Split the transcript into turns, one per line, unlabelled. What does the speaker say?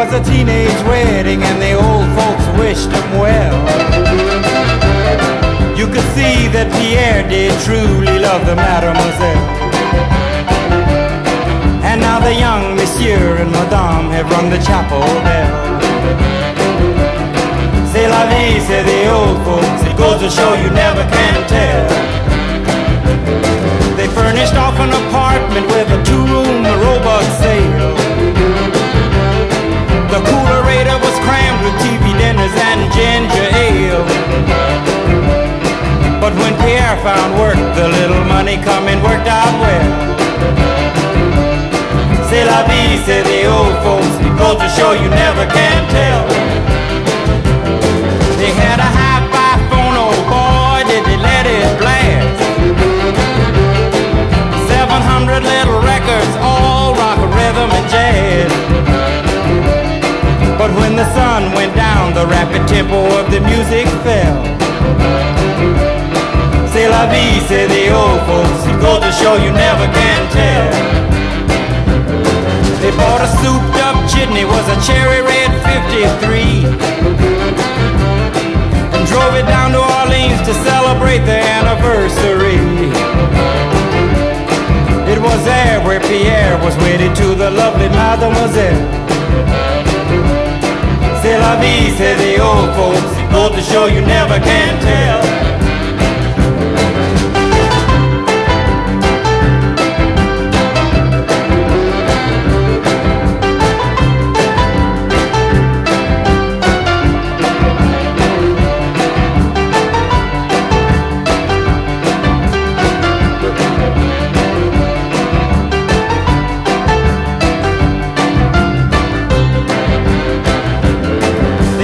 was a teenage wedding and the old folks wished him well. You could see that Pierre did truly love the mademoiselle. And now the young monsieur and madame have rung the chapel bell. C'est la vie, say the old folks. It goes to show you never can money coming worked out well. C'est la vie, say the old folks. Goes to show you never can tell. They had a hi-fi phone, oh boy, did they let it blast. 700 little records, all rock, rhythm, and jazz. But when the sun went down, the rapid tempo of the music fell. Vie, say the old folks. It goes to show you never can tell. They bought a souped up chitney, was a cherry red 53. And drove it down to Orleans to celebrate the anniversary. It was there where Pierre was wedded to the lovely mademoiselle. C'est la vie, say the old folks. It goes to show you never can tell.